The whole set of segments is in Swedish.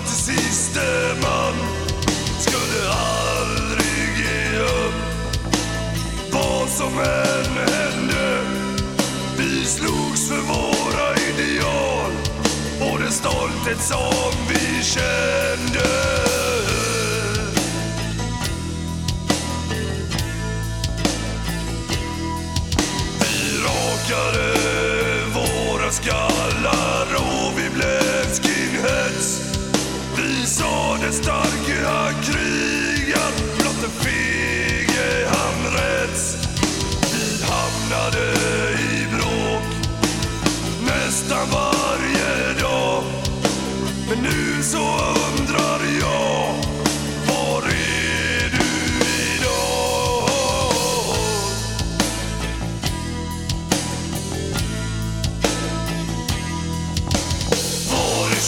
Party system? Stark, jag krig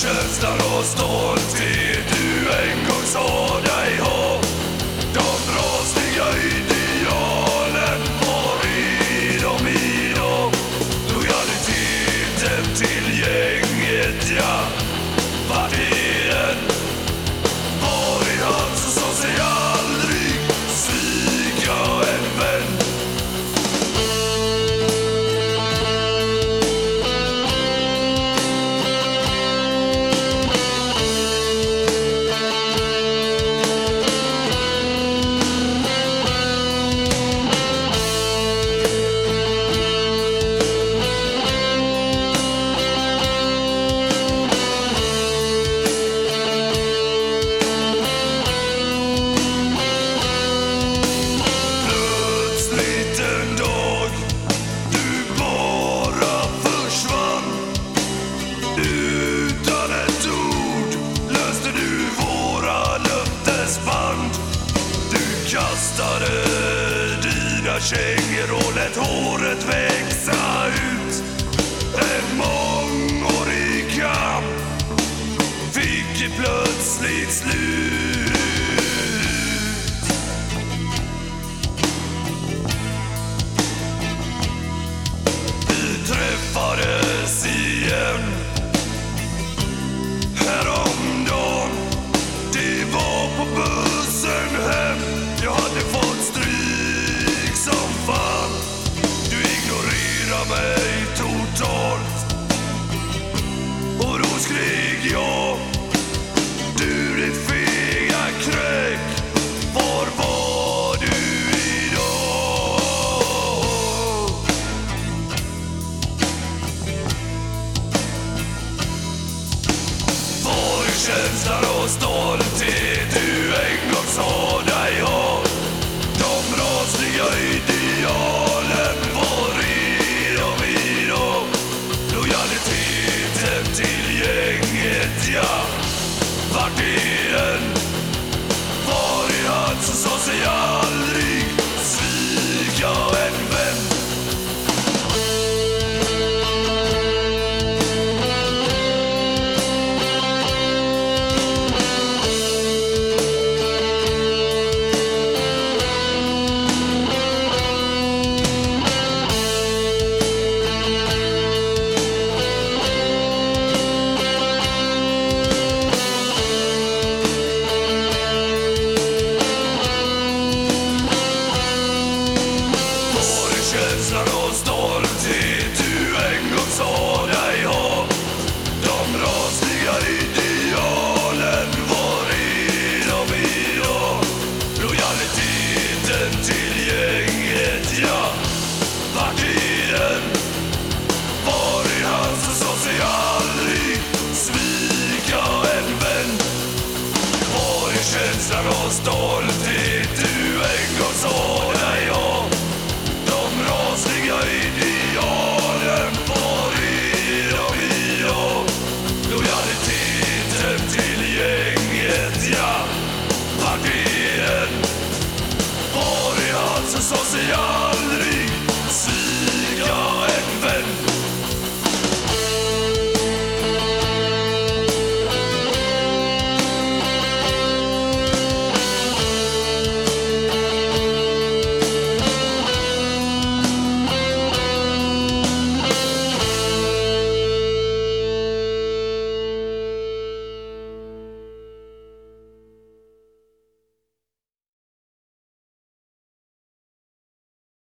känslan och stolthet du en gång sade kastade dina kängor och lät håret växa ut. En mångårig kamp fick plötsligt slut. Känslan och stolthet du en gång såg Känslan och stolthet du en gång sa dig ha De rasliga idealen, var är de idag? Lojaliteten, till gänget, ja Vart är den? Var är han som sa sig aldrig svika en vän? Var är känslan och stolthet? social.